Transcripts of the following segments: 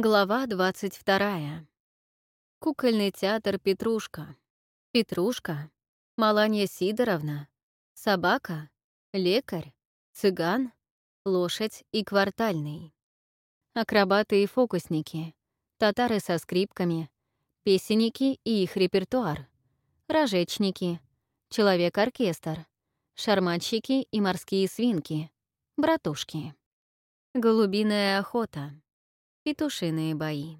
Глава 22. Кукольный театр «Петрушка». Петрушка, Маланья Сидоровна, собака, лекарь, цыган, лошадь и квартальный. Акробаты и фокусники, татары со скрипками, песенники и их репертуар, рожечники, человек-оркестр, шарманщики и морские свинки, братушки. Голубиная охота. Петушиные бои.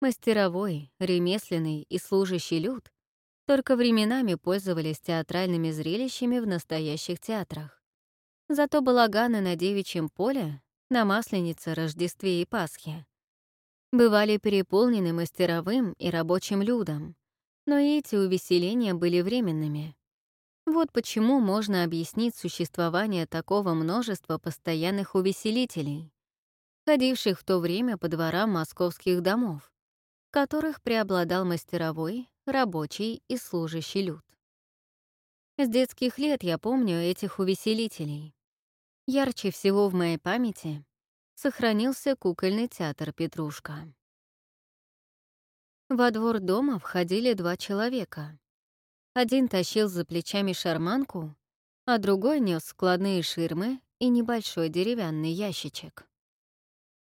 Мастеровой, ремесленный и служащий люд только временами пользовались театральными зрелищами в настоящих театрах. Зато балаганы на девичьем поле, на Масленице, Рождестве и Пасхе бывали переполнены мастеровым и рабочим людом, но эти увеселения были временными — вот почему можно объяснить существование такого множества постоянных увеселителей, ходивших в то время по дворам московских домов, в которых преобладал мастеровой, рабочий и служащий люд. С детских лет я помню этих увеселителей. Ярче всего в моей памяти сохранился кукольный театр «Петрушка». Во двор дома входили два человека. Один тащил за плечами шарманку, а другой нес складные ширмы и небольшой деревянный ящичек.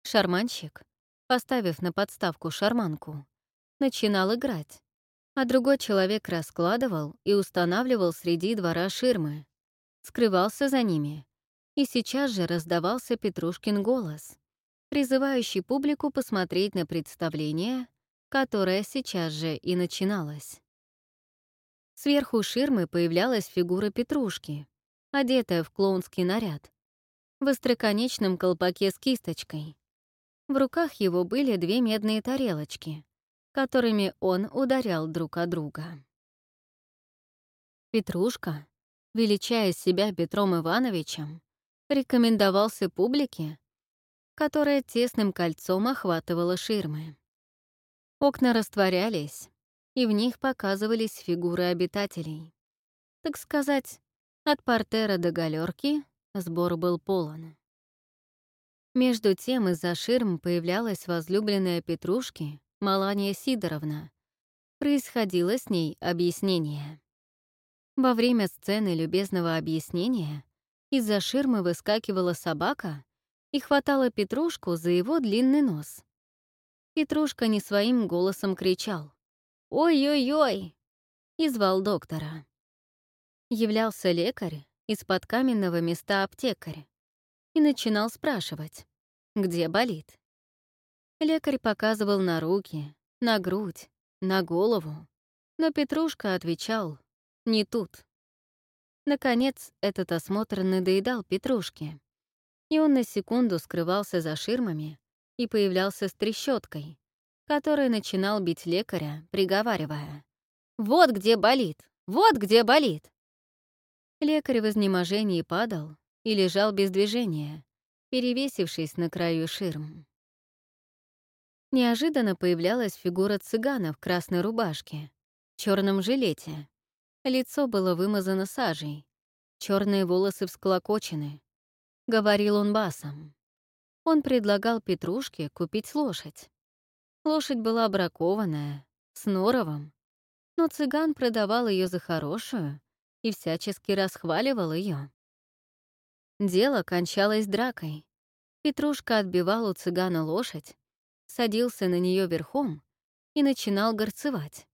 Шарманщик, поставив на подставку шарманку, начинал играть, а другой человек раскладывал и устанавливал среди двора ширмы, скрывался за ними, и сейчас же раздавался Петрушкин голос, призывающий публику посмотреть на представление, которое сейчас же и начиналось. Сверху ширмы появлялась фигура Петрушки, одетая в клоунский наряд, в остроконечном колпаке с кисточкой. В руках его были две медные тарелочки, которыми он ударял друг о друга. Петрушка, величая себя Петром Ивановичем, рекомендовался публике, которая тесным кольцом охватывала ширмы. Окна растворялись, и в них показывались фигуры обитателей. Так сказать, от портера до галерки сбор был полон. Между тем из-за ширм появлялась возлюбленная Петрушки, Малания Сидоровна. Происходило с ней объяснение. Во время сцены любезного объяснения из-за ширмы выскакивала собака и хватала Петрушку за его длинный нос. Петрушка не своим голосом кричал. «Ой-ой-ой!» и звал доктора. Являлся лекарь из-под каменного места аптекарь и начинал спрашивать, где болит. Лекарь показывал на руки, на грудь, на голову, но Петрушка отвечал «не тут». Наконец, этот осмотр надоедал Петрушке, и он на секунду скрывался за ширмами и появлялся с трещоткой, который начинал бить лекаря, приговаривая. «Вот где болит! Вот где болит!» Лекарь в изнеможении падал и лежал без движения, перевесившись на краю ширм. Неожиданно появлялась фигура цыгана в красной рубашке, черном жилете. Лицо было вымазано сажей, черные волосы всклокочены. Говорил он басом. Он предлагал Петрушке купить лошадь. Лошадь была бракованная, с норовом, но цыган продавал ее за хорошую и всячески расхваливал ее. Дело кончалось дракой. Петрушка отбивал у цыгана лошадь, садился на нее верхом и начинал горцевать.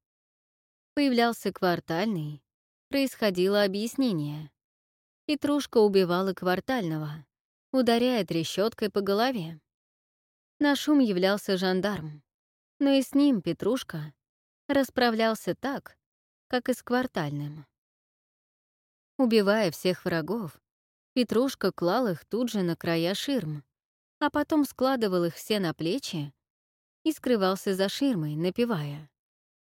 Появлялся квартальный, происходило объяснение. Петрушка убивала квартального, ударяя трещоткой по голове. На шум являлся жандарм но и с ним Петрушка расправлялся так, как и с квартальным. Убивая всех врагов, Петрушка клал их тут же на края ширм, а потом складывал их все на плечи и скрывался за ширмой, напевая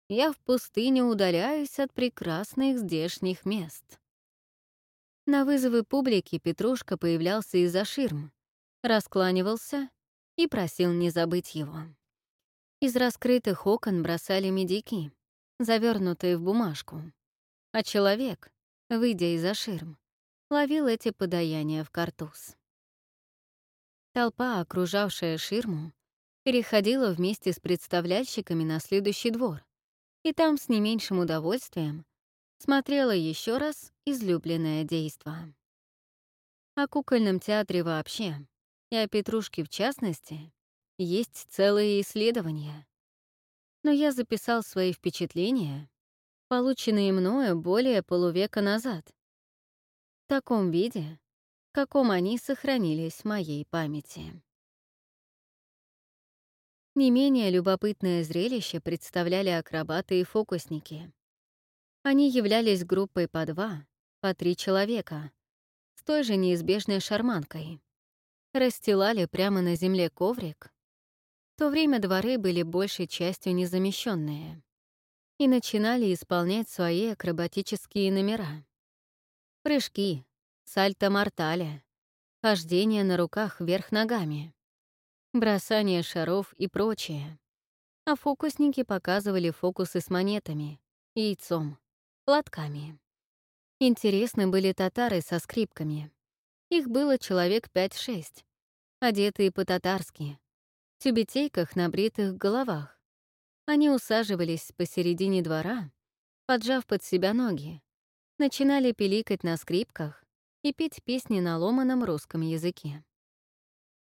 «Я в пустыню удаляюсь от прекрасных здешних мест». На вызовы публики Петрушка появлялся из-за ширм, раскланивался и просил не забыть его. Из раскрытых окон бросали медики, завернутые в бумажку. А человек, выйдя из-за ширм, ловил эти подаяния в картуз. Толпа, окружавшая ширму, переходила вместе с представляльщиками на следующий двор, и там с не меньшим удовольствием смотрела еще раз излюбленное действо. О кукольном театре вообще, и о Петрушке в частности, есть целые исследования. Но я записал свои впечатления, полученные мною более полувека назад, в таком виде, в каком они сохранились в моей памяти. Не менее любопытное зрелище представляли акробаты и фокусники. Они являлись группой по два, по три человека, с той же неизбежной шарманкой. Расстилали прямо на земле коврик. То время дворы были большей частью незамещенные и начинали исполнять свои акробатические номера. Прыжки, сальто-мортале, хождение на руках вверх ногами, бросание шаров и прочее. А фокусники показывали фокусы с монетами, яйцом, платками. Интересны были татары со скрипками. Их было человек 5-6, одетые по-татарски, тюбетейках на бритых головах. Они усаживались посередине двора, поджав под себя ноги, начинали пиликать на скрипках и петь песни на ломаном русском языке.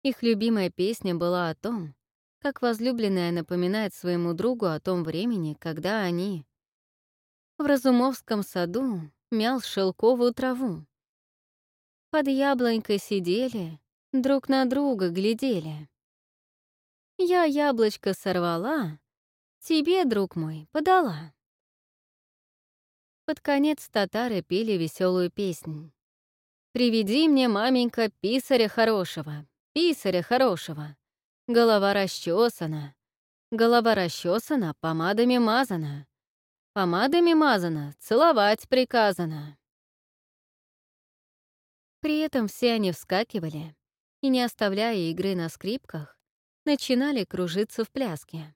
Их любимая песня была о том, как возлюбленная напоминает своему другу о том времени, когда они в Разумовском саду мял шелковую траву. Под яблонькой сидели, друг на друга глядели. Я яблочко сорвала, тебе, друг мой, подала. Под конец татары пели веселую песнь. «Приведи мне, маменька, писаря хорошего, писаря хорошего. Голова расчесана, голова расчесана, помадами мазана. Помадами мазана, целовать приказано». При этом все они вскакивали и, не оставляя игры на скрипках, начинали кружиться в пляске.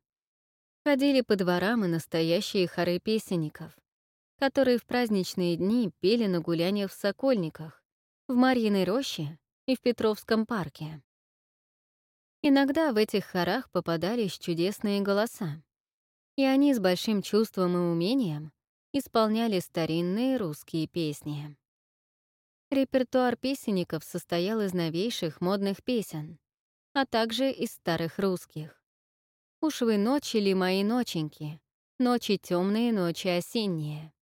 Ходили по дворам и настоящие хоры песенников, которые в праздничные дни пели на гуляниях в Сокольниках, в Марьиной роще и в Петровском парке. Иногда в этих хорах попадались чудесные голоса, и они с большим чувством и умением исполняли старинные русские песни. Репертуар песенников состоял из новейших модных песен, а также из старых русских. «Уж вы ночи ли мои ноченьки, ночи темные, ночи осенние».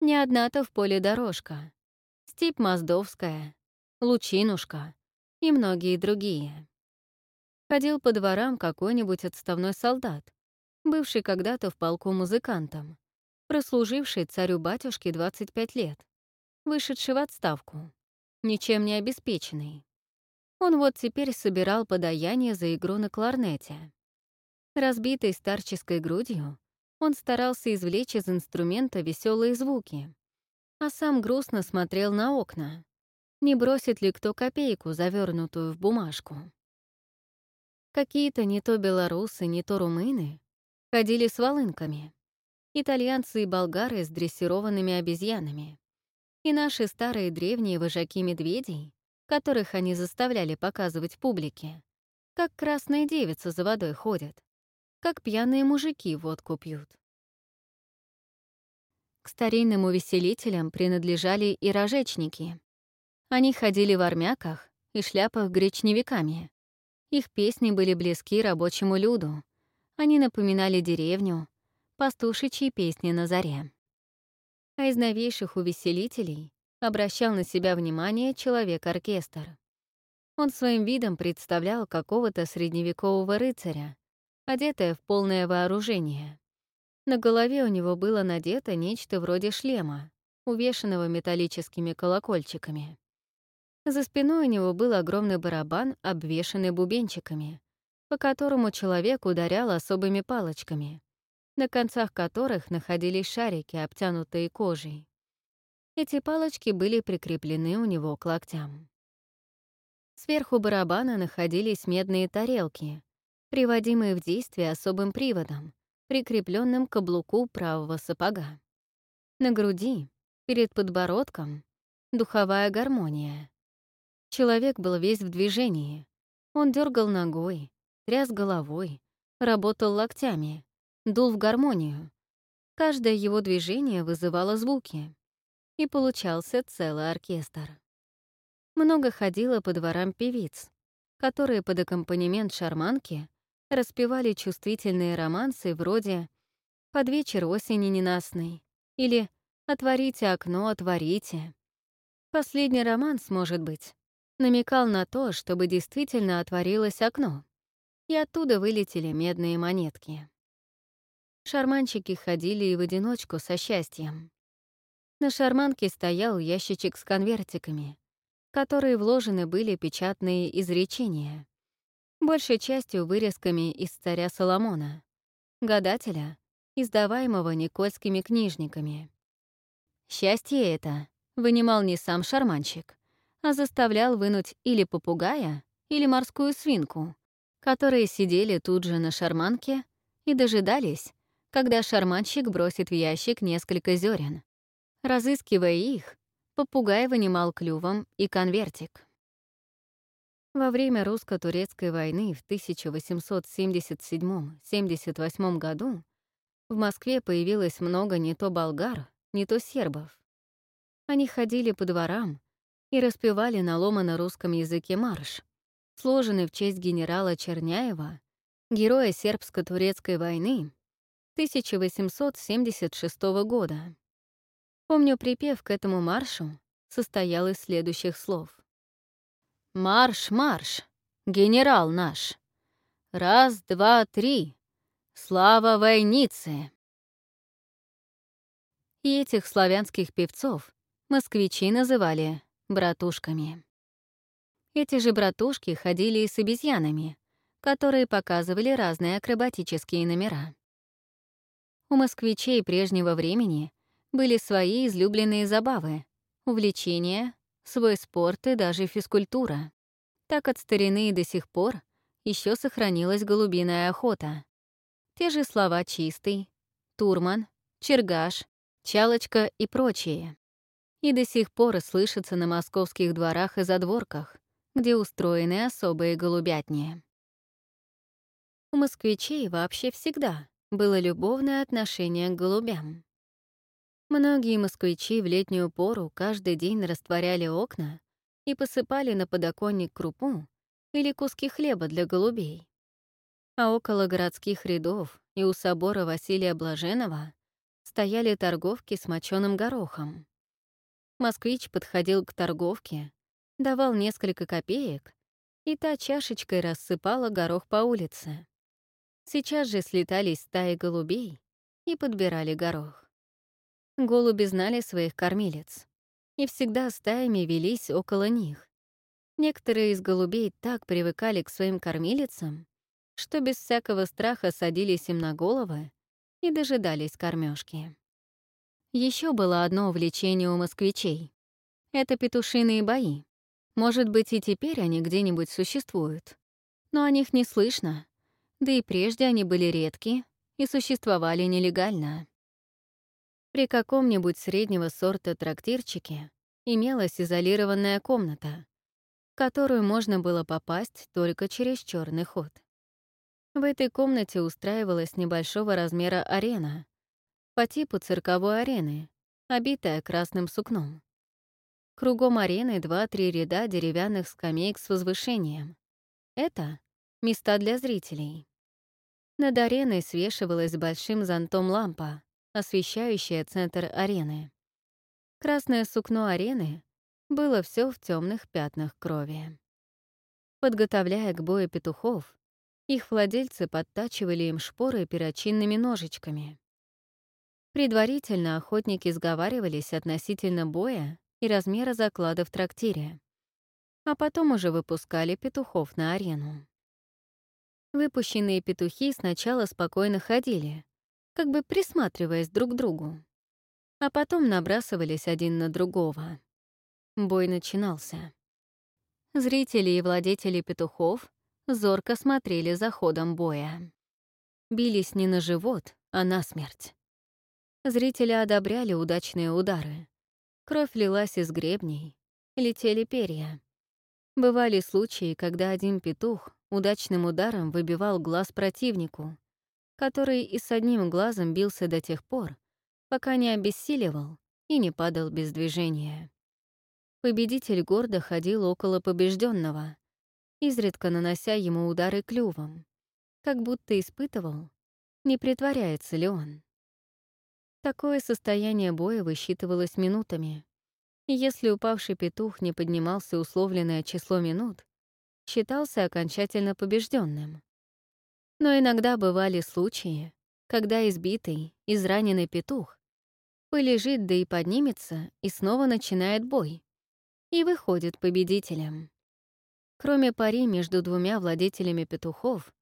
Не одна-то в поле дорожка, Степь Моздовская, Лучинушка и многие другие. Ходил по дворам какой-нибудь отставной солдат, бывший когда-то в полку музыкантом, прослуживший царю-батюшке 25 лет, вышедший в отставку, ничем не обеспеченный. Он вот теперь собирал подаяние за игру на кларнете. Разбитый старческой грудью, он старался извлечь из инструмента веселые звуки, а сам грустно смотрел на окна. Не бросит ли кто копейку, завернутую в бумажку? Какие-то не то белорусы, не то румыны ходили с волынками. Итальянцы и болгары с дрессированными обезьянами. И наши старые древние вожаки медведей, которых они заставляли показывать публике, как красные девицы за водой ходят, как пьяные мужики водку пьют. К старинным увеселителям принадлежали и рожечники. Они ходили в армяках и шляпах гречневиками. Их песни были близки рабочему люду, они напоминали деревню, пастушичьи песни на заре. А из новейших увеселителей обращал на себя внимание человек-оркестр. Он своим видом представлял какого-то средневекового рыцаря, одетое в полное вооружение. На голове у него было надето нечто вроде шлема, увешанного металлическими колокольчиками. За спиной у него был огромный барабан, обвешанный бубенчиками, по которому человек ударял особыми палочками, на концах которых находились шарики, обтянутые кожей. Эти палочки были прикреплены у него к локтям. Сверху барабана находились медные тарелки, приводимые в действие особым приводом, прикрепленным к каблуку правого сапога. На груди, перед подбородком, духовая гармония. Человек был весь в движении, Он дергал ногой, тряс головой, работал локтями, дул в гармонию. Каждое его движение вызывало звуки, и получался целый оркестр. Много ходило по дворам певиц, которые под аккомпанемент шарманки распевали чувствительные романсы вроде «Под вечер осени ненастной» или «Отворите окно, отворите». Последний романс, может быть, намекал на то, чтобы действительно отворилось окно, и оттуда вылетели медные монетки. Шарманщики ходили и в одиночку со счастьем. На шарманке стоял ящичек с конвертиками, которые вложены были печатные изречения, большей частью вырезками из царя Соломона, гадателя, издаваемого никольскими книжниками. Счастье это вынимал не сам шарманщик, а заставлял вынуть или попугая, или морскую свинку, которые сидели тут же на шарманке и дожидались, когда шарманщик бросит в ящик несколько зерен. Разыскивая их, попугай вынимал клювом и конвертик. Во время русско-турецкой войны в 1877-78 году в Москве появилось много не то болгар, не то сербов. Они ходили по дворам и распевали на ломано-русском языке марш, сложенный в честь генерала Черняева, героя сербско-турецкой войны 1876 года. Помню, припев к этому маршу состоял из следующих слов. «Марш, марш, генерал наш! Раз, два, три! Слава войнице!» И этих славянских певцов москвичи называли братушками. Эти же братушки ходили и с обезьянами, которые показывали разные акробатические номера. У москвичей прежнего времени были свои излюбленные забавы, увлечения, свой спорт и даже физкультура. Так от старины и до сих пор еще сохранилась голубиная охота. Те же слова «чистый», «турман», «чергаш», «чалочка» и прочие. И до сих пор слышатся на московских дворах и задворках, где устроены особые голубятни. У москвичей вообще всегда было любовное отношение к голубям. Многие москвичи в летнюю пору каждый день растворяли окна и посыпали на подоконник крупу или куски хлеба для голубей. А около городских рядов и у собора Василия Блаженного стояли торговки с моченым горохом. Москвич подходил к торговке, давал несколько копеек, и та чашечкой рассыпала горох по улице. Сейчас же слетались стаи голубей и подбирали горох. Голуби знали своих кормилец и всегда стаями велись около них. Некоторые из голубей так привыкали к своим кормилицам, что без всякого страха садились им на головы и дожидались кормежки. Еще было одно увлечение у москвичей — это петушиные бои. Может быть, и теперь они где-нибудь существуют, но о них не слышно, да и прежде они были редки и существовали нелегально. При каком-нибудь среднего сорта трактирчике имелась изолированная комната, в которую можно было попасть только через черный ход. В этой комнате устраивалась небольшого размера арена, по типу цирковой арены, обитая красным сукном. Кругом арены два-три ряда деревянных скамеек с возвышением. Это — места для зрителей. Над ареной свешивалась большим зонтом лампа, освещающая центр арены. Красное сукно арены было все в темных пятнах крови. Подготовляя к бою петухов, их владельцы подтачивали им шпоры перочинными ножичками. Предварительно охотники сговаривались относительно боя и размера заклада в трактире, а потом уже выпускали петухов на арену. Выпущенные петухи сначала спокойно ходили, как бы присматриваясь друг к другу. А потом набрасывались один на другого. Бой начинался. Зрители и владетели петухов зорко смотрели за ходом боя. Бились не на живот, а на смерть. Зрители одобряли удачные удары. Кровь лилась из гребней, летели перья. Бывали случаи, когда один петух удачным ударом выбивал глаз противнику, который и с одним глазом бился до тех пор, пока не обессиливал и не падал без движения. Победитель гордо ходил около побежденного, изредка нанося ему удары клювом, как будто испытывал, не притворяется ли он. Такое состояние боя высчитывалось минутами, и если упавший петух не поднимался условленное число минут, считался окончательно побежденным. Но иногда бывали случаи, когда избитый, израненный петух полежит да и поднимется и снова начинает бой и выходит победителем. Кроме пари между двумя владетелями петухов,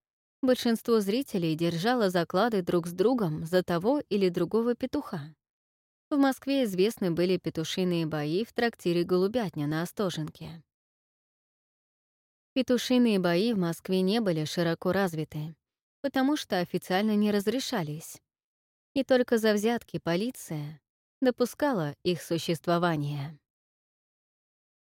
большинство зрителей держало заклады друг с другом за того или другого петуха. В Москве известны были петушиные бои в трактире «Голубятня» на Остоженке. Петушиные бои в Москве не были широко развиты, потому что официально не разрешались. И только за взятки полиция допускала их существование.